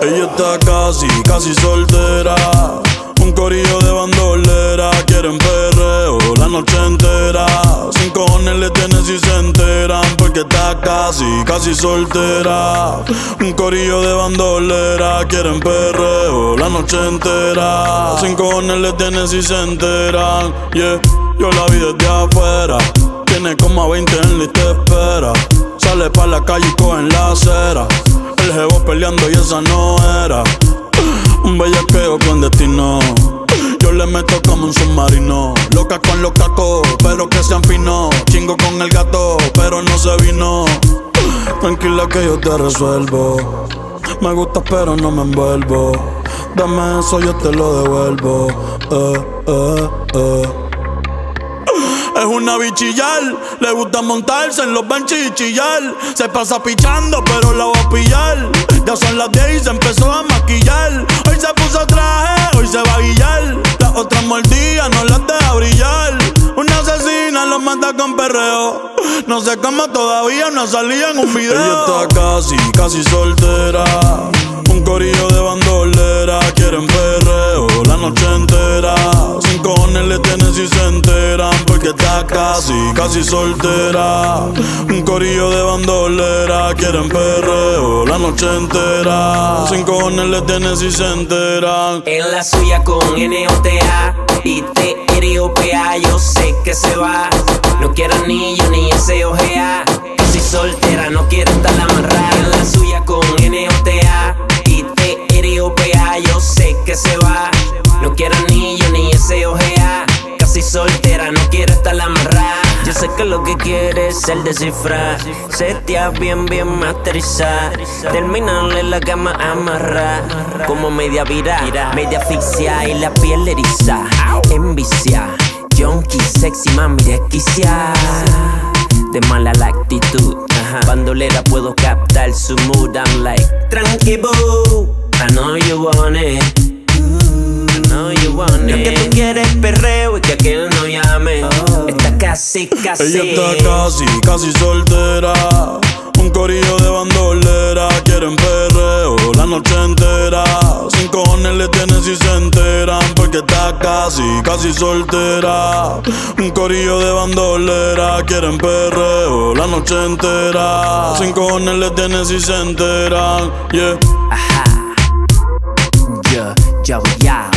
Ella está casi, casi soltera. Un corillo de bandolera, quieren perreo la noche entera. Sin cojones le tienen si se enteran, porque está casi, casi soltera. Un corillo de bandolera, quieren perreo la noche entera. Sin cojones le tienen si se enteran, yeah. Yo la vi desde afuera, tiene como a 20 en lista espera. Sale pa' la calle y coge en la acera. El jevo peleando y esa no era. Un bellaqueo clandestino. Yo le meto como un submarino. Loca con los cacos, pero que sean finos. Chingo con el gato, pero no se vino. Tranquila que yo te resuelvo. Me gusta, pero no me envuelvo. Dame eso, yo te lo devuelvo. Eh, eh, eh. Es una bichillar, le gusta montarse en los benches y chillar. Se pasa pichando, pero la va a pillar. Ya son las 10 y se empezó a maquillar. Hoy se puso traje, hoy se va a guillar. Las otras mordidas no las deja brillar. Una asesina lo manda con perreo. No sé cómo todavía no salía en un video. Ella está casi, casi soltera. Un corillo de bandolera. Casi, casi soltera. Un corillo de bandolera. Quieren perreo la noche entera. Sin cojones le tienen si se enteran. En la suya con N-O-T-A y T-R-O-P-A Yo sé que se va No quiero anillo ni ese ojea Casi soltera, no quiere estar amarrada En la suya con N-O-T-A y T-R-O-P-A Yo sé que se va No quiero anillo ni ese ojea Casi soltera, no quiere estar amarrada que lo que quiere es el descifrar. Setea bien, bien masterizar Terminarle la cama amarrar. Como media vira, media asfixia Y la piel eriza. Envicia Junkie, sexy, mami, desquicia De mala la actitud Bandolera puedo captar su mood I'm like Tranqui boo I know you want it. I know you want it Lo que tú quieres perreo y que aquel no llame. Está casi, casi Ella está casi, casi soltera. Un corillo de bandolera. Quieren perreo la noche entera. Sin cojones le tienen si se enteran. Porque está casi, casi soltera. Un corillo de bandolera. Quieren perreo la noche entera. Sin cojones le tienen si se enteran. Yeah. Ajá. Yo, yo, ya.